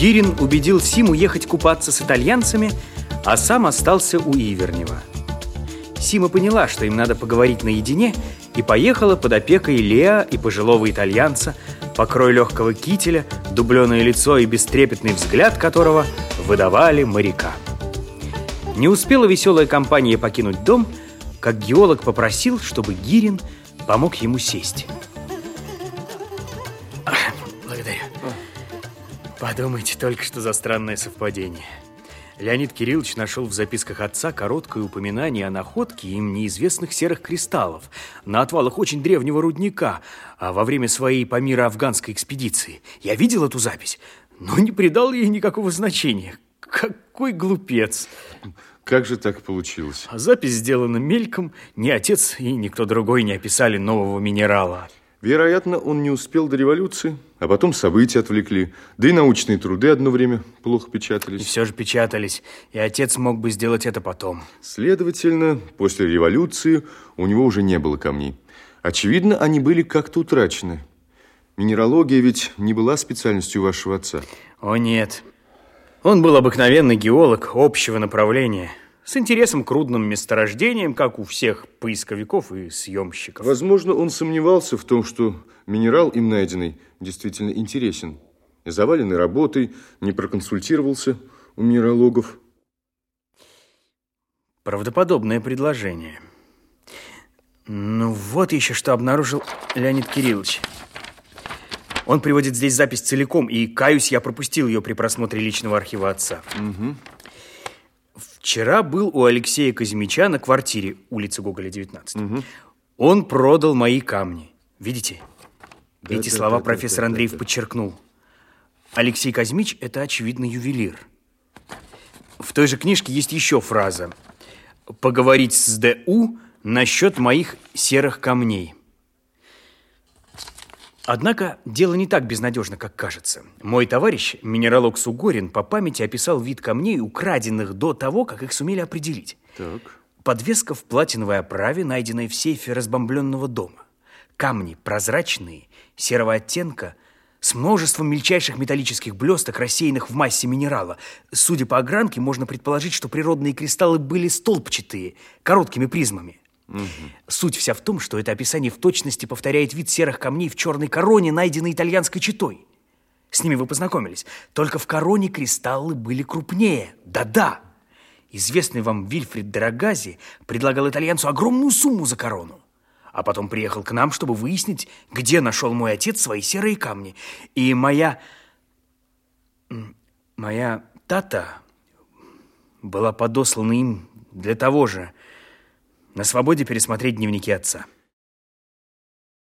Гирин убедил Симу ехать купаться с итальянцами, а сам остался у Ивернева. Сима поняла, что им надо поговорить наедине, и поехала под опекой Леа и пожилого итальянца, покрой легкого кителя, дубленое лицо и бестрепетный взгляд которого выдавали моряка. Не успела веселая компания покинуть дом, как геолог попросил, чтобы Гирин помог ему сесть. Подумайте только, что за странное совпадение. Леонид Кириллович нашел в записках отца короткое упоминание о находке им неизвестных серых кристаллов на отвалах очень древнего рудника а во время своей Памиро-афганской экспедиции. Я видел эту запись, но не придал ей никакого значения. Какой глупец! Как же так получилось? А запись сделана мельком. Ни отец и никто другой не описали нового минерала. Вероятно, он не успел до революции, а потом события отвлекли. Да и научные труды одно время плохо печатались. И все же печатались, и отец мог бы сделать это потом. Следовательно, после революции у него уже не было камней. Очевидно, они были как-то утрачены. Минералогия ведь не была специальностью вашего отца. О, нет. Он был обыкновенный геолог общего направления с интересом к рудным месторождениям, как у всех поисковиков и съемщиков. Возможно, он сомневался в том, что минерал им найденный действительно интересен. Заваленный работой, не проконсультировался у минералогов. Правдоподобное предложение. Ну, вот еще что обнаружил Леонид Кириллович. Он приводит здесь запись целиком, и, каюсь, я пропустил ее при просмотре личного архива отца. Угу. Вчера был у Алексея Казимича на квартире, улица Гоголя, 19. Угу. Он продал мои камни. Видите? Да, Эти да, слова да, профессор да, Андреев да, да. подчеркнул. Алексей Казимич – это, очевидно, ювелир. В той же книжке есть еще фраза. «Поговорить с ДУ насчет моих серых камней». Однако дело не так безнадежно, как кажется. Мой товарищ, минералог Сугорин, по памяти описал вид камней, украденных до того, как их сумели определить. Так. Подвеска в платиновой оправе, найденная в сейфе разбомбленного дома. Камни прозрачные, серого оттенка, с множеством мельчайших металлических блесток, рассеянных в массе минерала. Судя по огранке, можно предположить, что природные кристаллы были столбчатые, короткими призмами. Суть вся в том, что это описание в точности повторяет вид серых камней в черной короне, найденной итальянской читой. С ними вы познакомились. Только в короне кристаллы были крупнее. Да-да. Известный вам Вильфрид Дорогази предлагал итальянцу огромную сумму за корону. А потом приехал к нам, чтобы выяснить, где нашел мой отец свои серые камни. И моя... Моя тата была подослана им для того же, на свободе пересмотреть дневники отца.